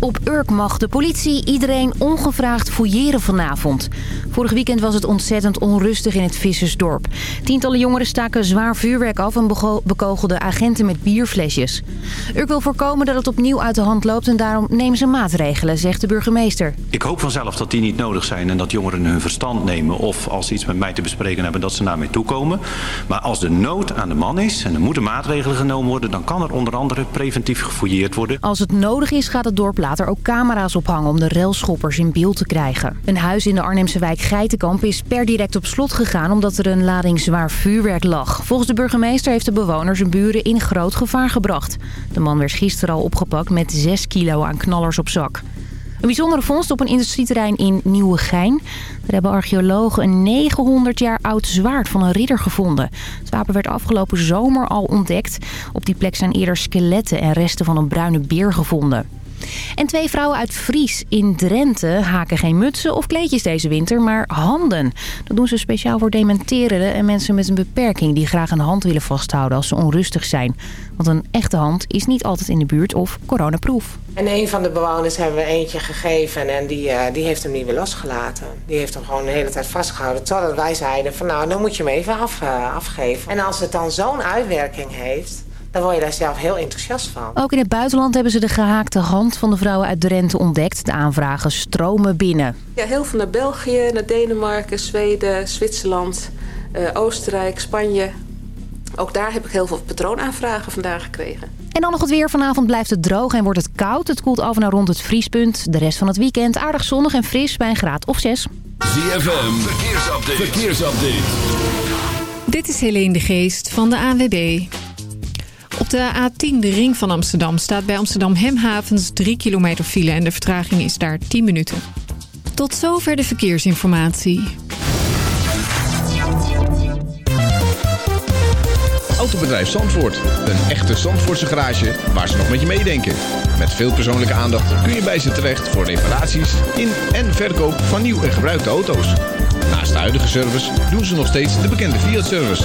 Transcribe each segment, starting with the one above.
Op Urk mag de politie iedereen ongevraagd fouilleren vanavond. Vorig weekend was het ontzettend onrustig in het Vissersdorp. Tientallen jongeren staken zwaar vuurwerk af en bekogelden agenten met bierflesjes. Urk wil voorkomen dat het opnieuw uit de hand loopt en daarom nemen ze maatregelen, zegt de burgemeester. Ik hoop vanzelf dat die niet nodig zijn en dat jongeren hun verstand nemen... of als ze iets met mij te bespreken hebben, dat ze naar mij toe komen. Maar als de nood aan de man is en er moeten maatregelen genomen worden... dan kan er onder andere preventief gefouilleerd worden. Als het nodig is, gaat het dorp later ook camera's ophangen om de railschoppers in beeld te krijgen. Een huis in de Arnhemse wijk Geitenkamp is per direct op slot gegaan omdat er een lading zwaar vuurwerk lag. Volgens de burgemeester heeft de bewoners en buren in groot gevaar gebracht. De man werd gisteren al opgepakt met 6 kilo aan knallers op zak. Een bijzondere vondst op een industrieterrein in Nieuwegein. Daar hebben archeologen een 900 jaar oud zwaard van een ridder gevonden. Het wapen werd afgelopen zomer al ontdekt. Op die plek zijn eerder skeletten en resten van een bruine beer gevonden. En twee vrouwen uit Fries in Drenthe haken geen mutsen of kleedjes deze winter, maar handen. Dat doen ze speciaal voor dementerenden en mensen met een beperking die graag een hand willen vasthouden als ze onrustig zijn. Want een echte hand is niet altijd in de buurt of coronaproof. En een van de bewoners hebben we eentje gegeven en die, uh, die heeft hem niet weer losgelaten. Die heeft hem gewoon de hele tijd vastgehouden. Totdat wij zeiden van nou, dan moet je hem even af, uh, afgeven. En als het dan zo'n uitwerking heeft dan word je daar zelf heel enthousiast van. Ook in het buitenland hebben ze de gehaakte hand van de vrouwen uit Drenthe ontdekt. De aanvragen stromen binnen. Ja, heel veel naar België, naar Denemarken, Zweden, Zwitserland, uh, Oostenrijk, Spanje. Ook daar heb ik heel veel patroonaanvragen vandaag gekregen. En dan nog het weer. Vanavond blijft het droog en wordt het koud. Het koelt af naar rond het vriespunt. De rest van het weekend aardig zonnig en fris bij een graad of 6. ZFM, verkeersupdate. verkeersupdate. Dit is Helene de Geest van de ANWB. Op de A10, de ring van Amsterdam, staat bij Amsterdam Hemhavens 3 kilometer file en de vertraging is daar 10 minuten. Tot zover de verkeersinformatie. Autobedrijf Zandvoort. Een echte Zandvoortse garage waar ze nog met je meedenken. Met veel persoonlijke aandacht kun je bij ze terecht voor reparaties in en verkoop van nieuw en gebruikte auto's. Naast de huidige service doen ze nog steeds de bekende Fiat-service.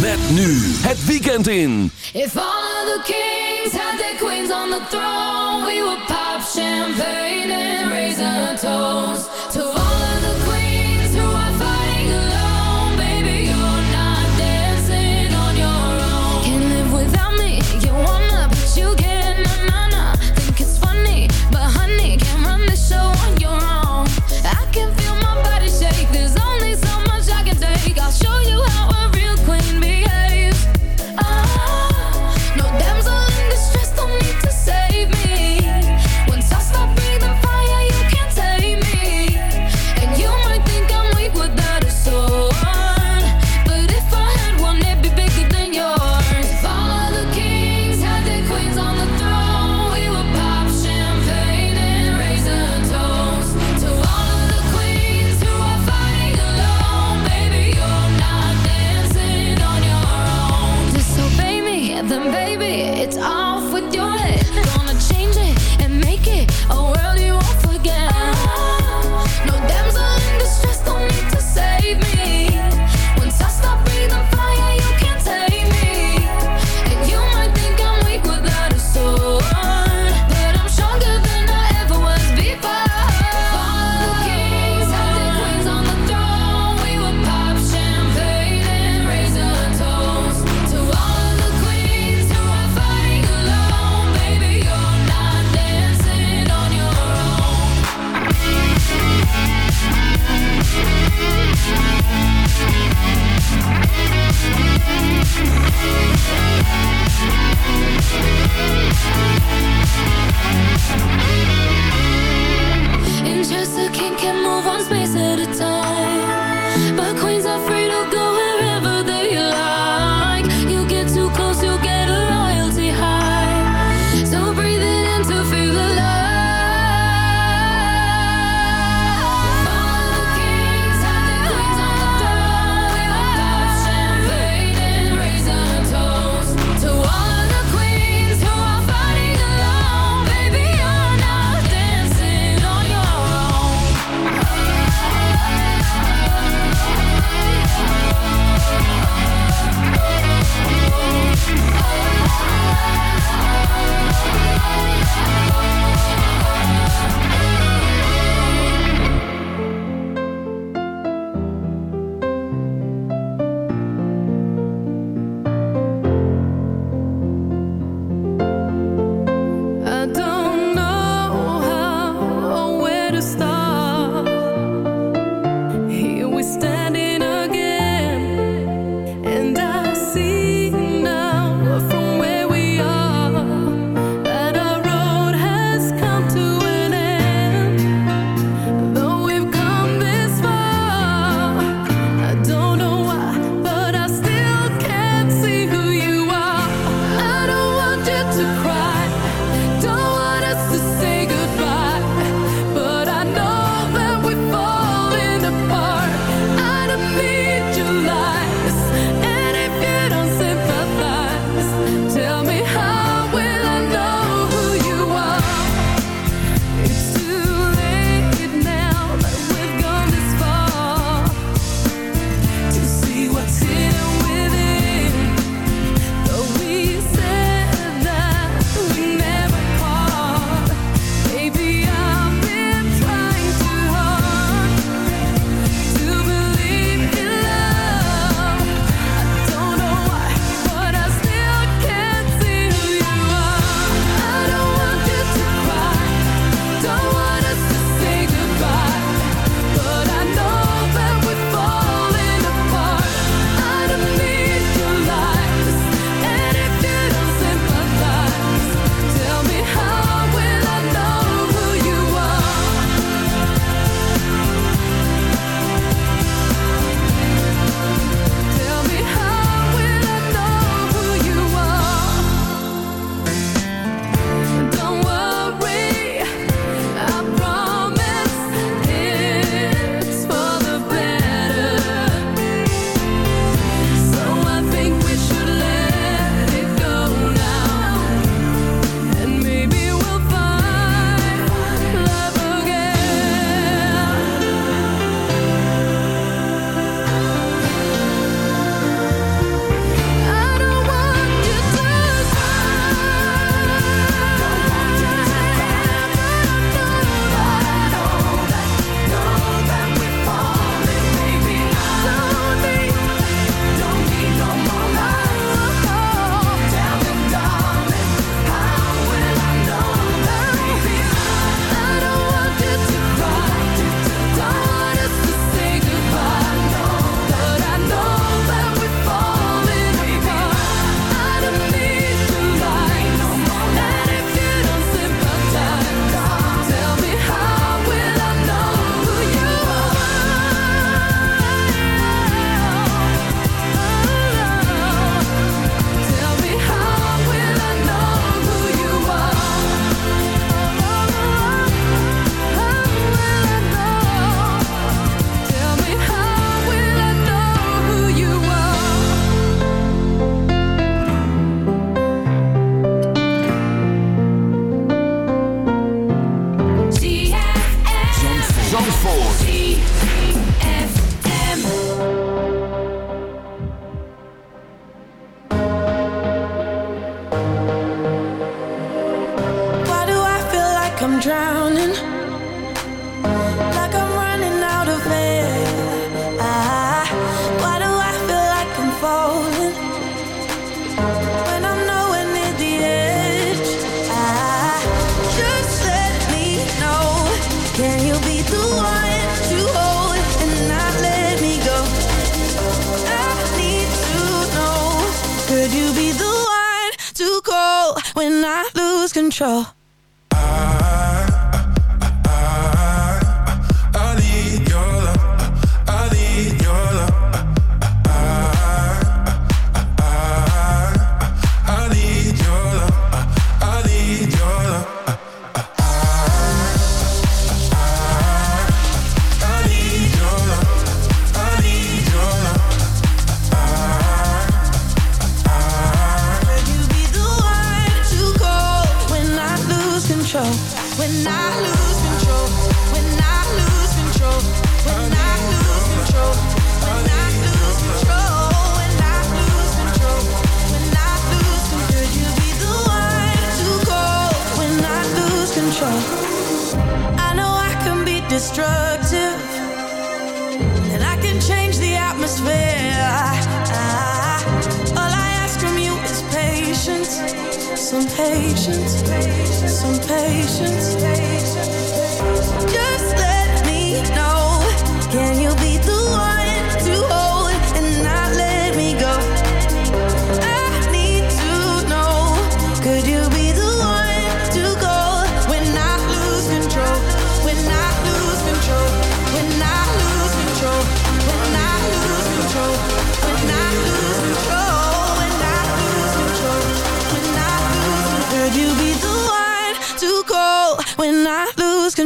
Met nu het weekend in. If all of the kings had their queens on the throne, we would pop champagne and raise a toast to all of the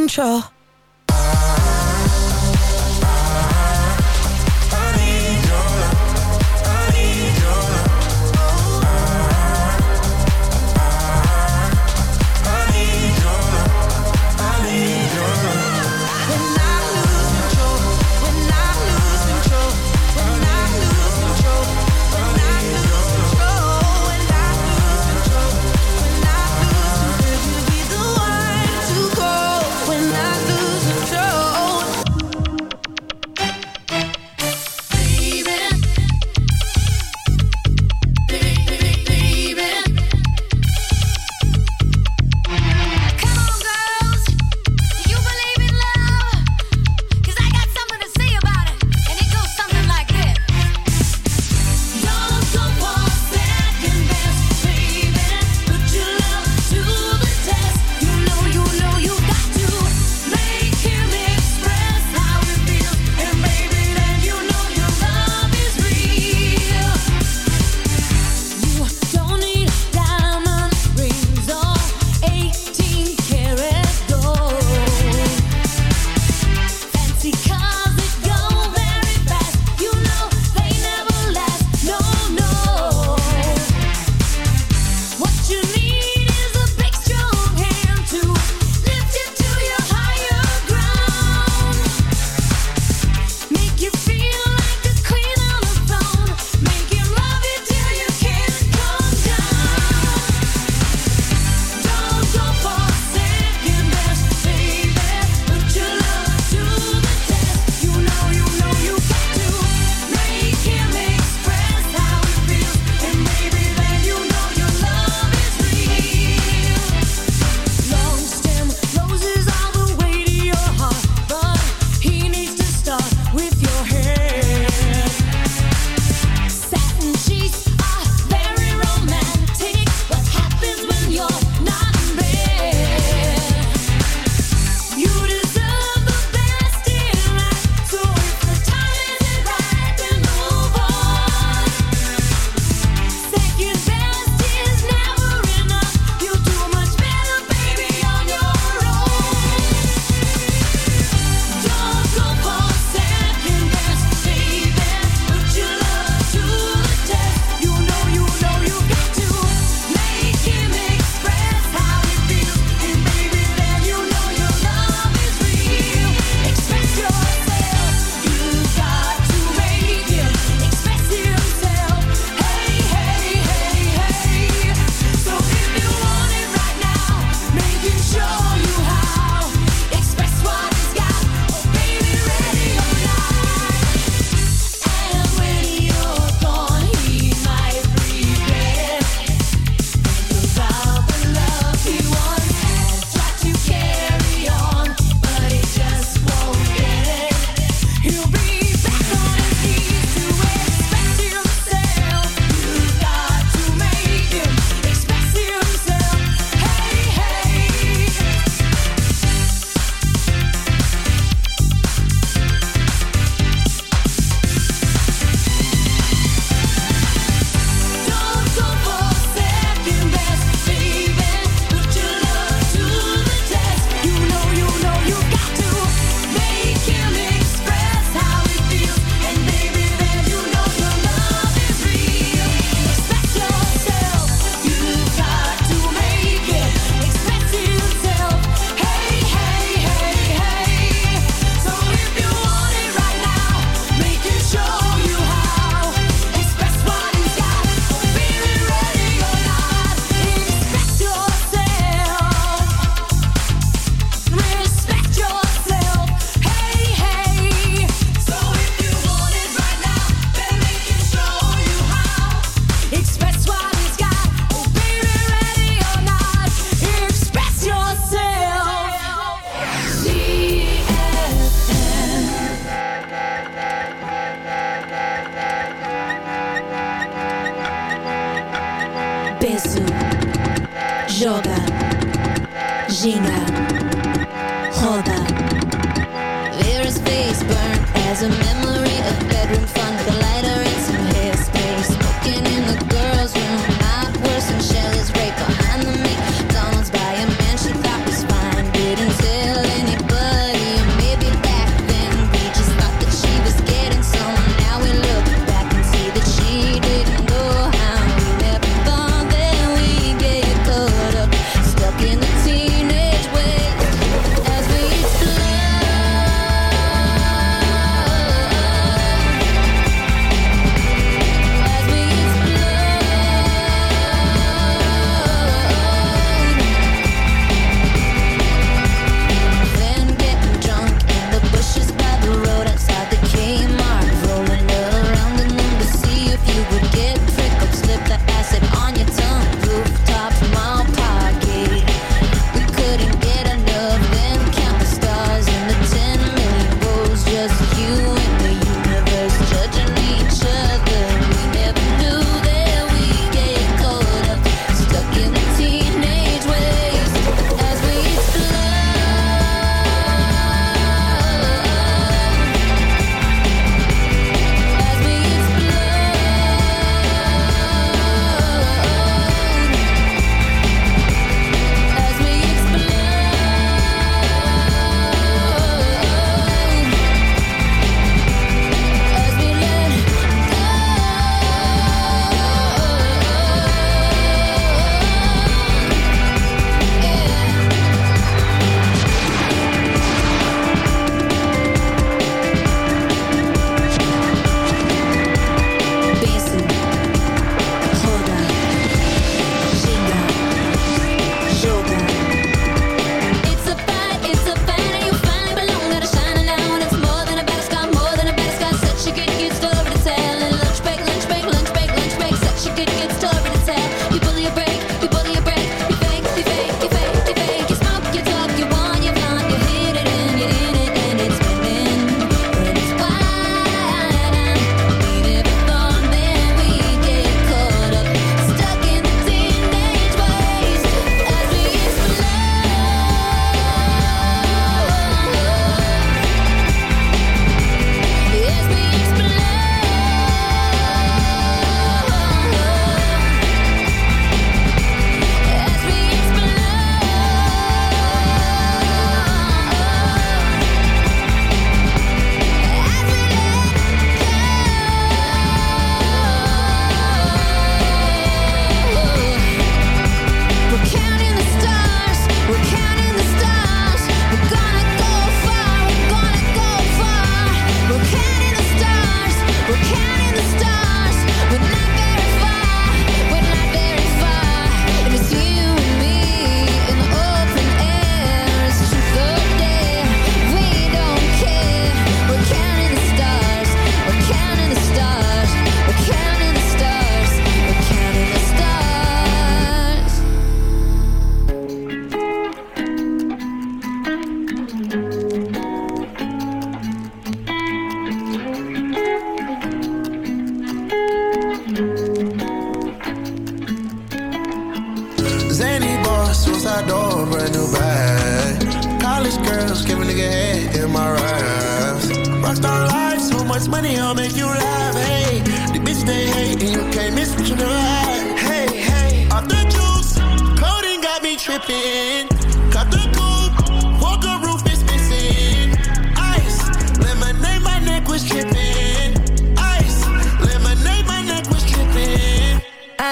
control?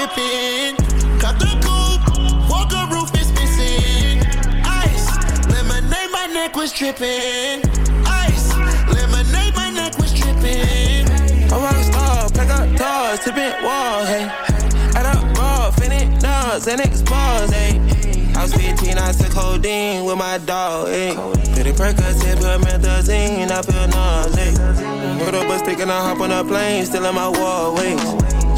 tripping. Cut the coupe, walker roof is missing. Ice, lemonade, my neck was dripping. Ice, lemonade, my neck was dripping. A rock star, pack up doors, tipping walls, hey. Add up raw, finish nuts, and expose, hey. I was 15, I took codeine with my dog, ayy. Pretty Percocet, put methazine, I feel nauseous. Put up a stick and I hop on a plane, still in my wall, ways.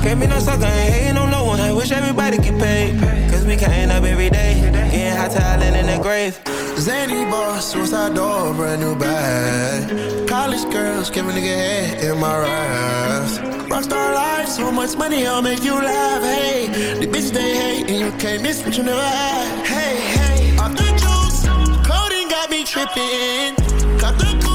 Can't be no sucker, ain't hating on no one, I wish everybody get paid. Cause we counting up every day, getting hot talent in the grave. Zany boss, suicide door, brand new bag. College girls, give a nigga head in my raps. Rockstar life, so much money, I'll make you laugh. Hey, the bitch they hate, and you can't miss what you never had. Hey, hey, off the juice, codeine got me tripping. Cut the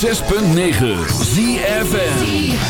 106.9 ZFN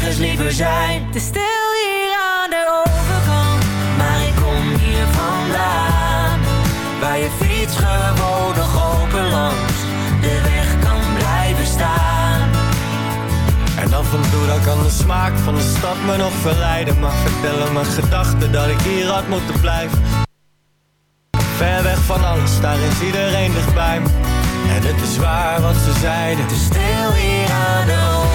nergens liever zijn. Het is stil hier aan de overkant, maar ik kom hier vandaan. Waar je fiets gewoon nog open langs de weg kan blijven staan. En af en toe dan kan de smaak van de stad me nog verleiden. Maar vertellen mijn gedachten dat ik hier had moeten blijven. Ver weg van alles, daar is iedereen dichtbij me. En het is waar wat ze zeiden. Het is stil hier aan de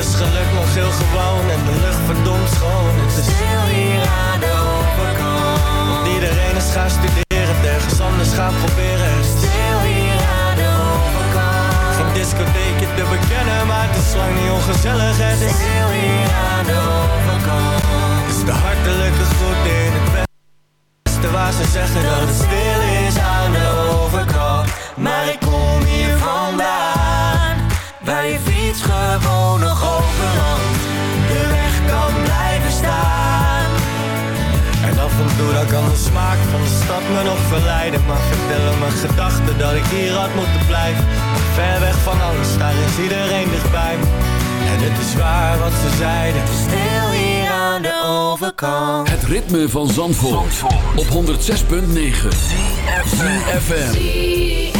is geluk nog heel gewoon en de lucht verdomd schoon. Het is stil hier aan de overkant. Want iedereen is gaan studeren, het ergens anders gaan proberen. Het is stil hier aan de overkant. Geen discotheekje te bekennen, maar het is lang niet ongezellig. Het is stil hier aan de overkant. Het is de hartelijke groet in het best beste waar ze zeggen dat het stil is aan de overkant. Maar ik kom hier vandaan, waar je Dan kan de smaak van de stad me nog verleiden. Maar vertellen mijn gedachten dat ik hier had moeten blijven. Ver weg van alles, daar is iedereen dichtbij me. En het is waar wat ze zeiden. Stil hier aan de overkant. Het ritme van Zandvoort, op 106.9 ZFM.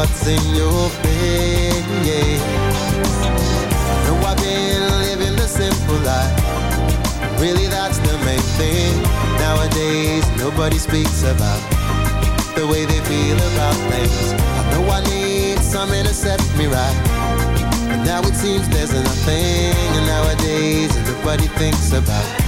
what's in your face. Nobody speaks about the way they feel about things. I know I need something to set me right. But now it seems there's nothing, and nowadays nobody thinks about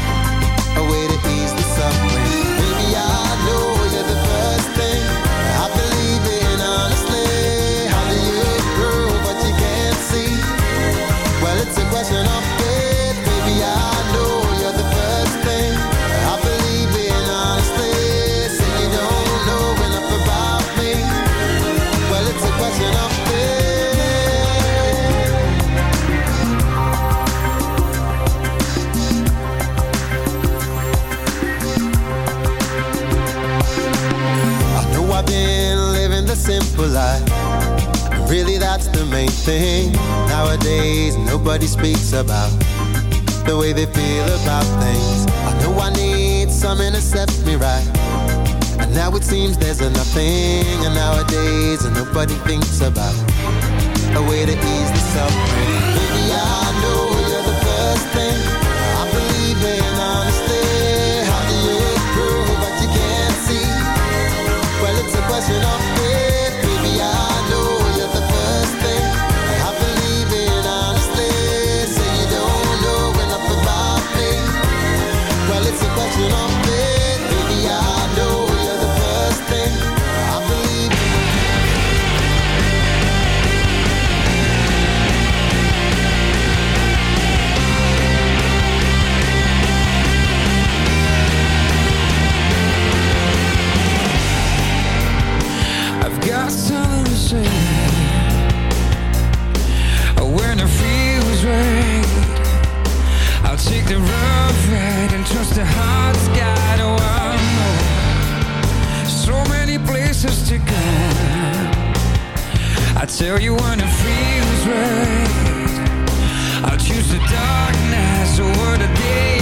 the main thing nowadays nobody speaks about. The way they feel about things. I know i need someone to set me right. And now it seems there's a nothing and nowadays nobody thinks about a way to ease the suffering. Baby, i know you're the first thing. your heart's got one more. So many places to go. I tell you when it feels right. I choose the darkness over the day.